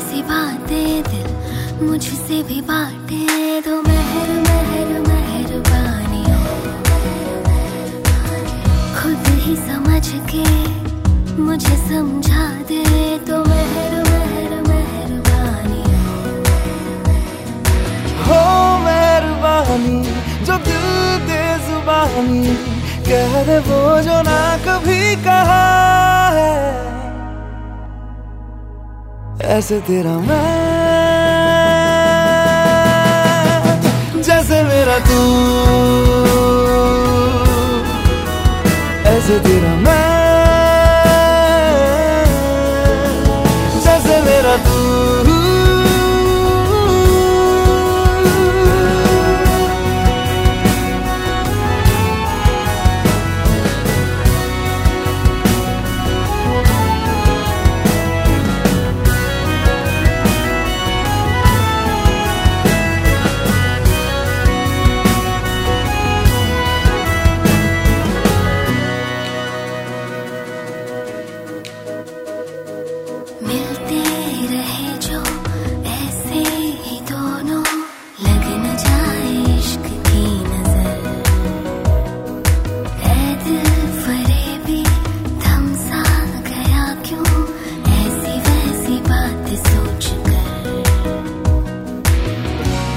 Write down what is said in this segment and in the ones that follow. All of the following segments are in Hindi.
सी बातें दिल मुझसे भी बांटे तो मेहर मेहर मेहरबानी खुद ही समझ के मुझे समझा दे तो मेहर मेहर मेहरबानी हो मेहरबानी, जो दिल दे जुबानी, कह दे वो जो ना कभी कहा। ऐसे तेरा मैं जैसे मेरा तू।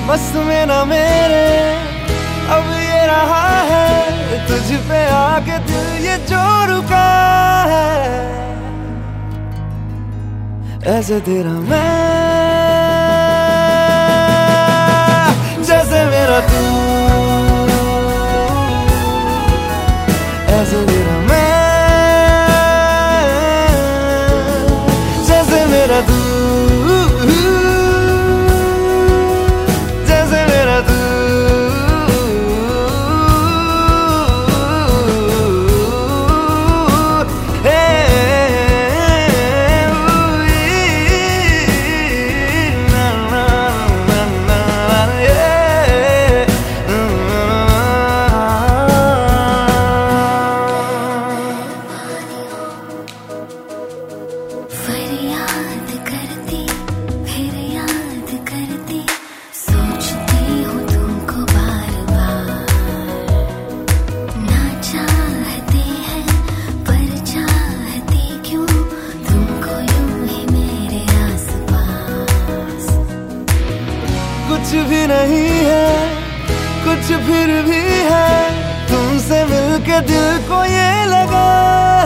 बस में ना मेरे। अब ये रहा है, तुझ पे आके दिल ये जो रुका है। ऐसे तेरा मैं नहीं है, कुछ फिर भी है। तुमसे मिलके दिल को ये लगा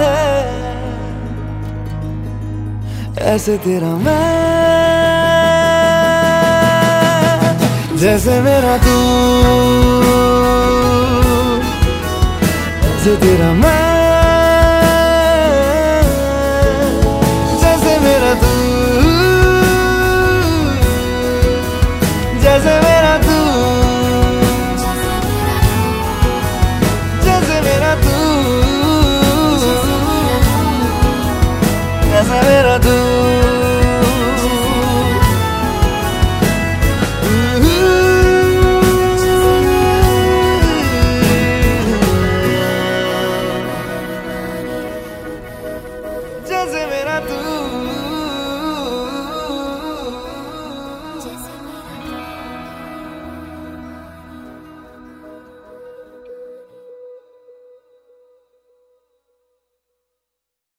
है, ऐसे तेरा मैं, जैसे मेरा तू, ऐसे तेरा मैं। जैसे मेरा तू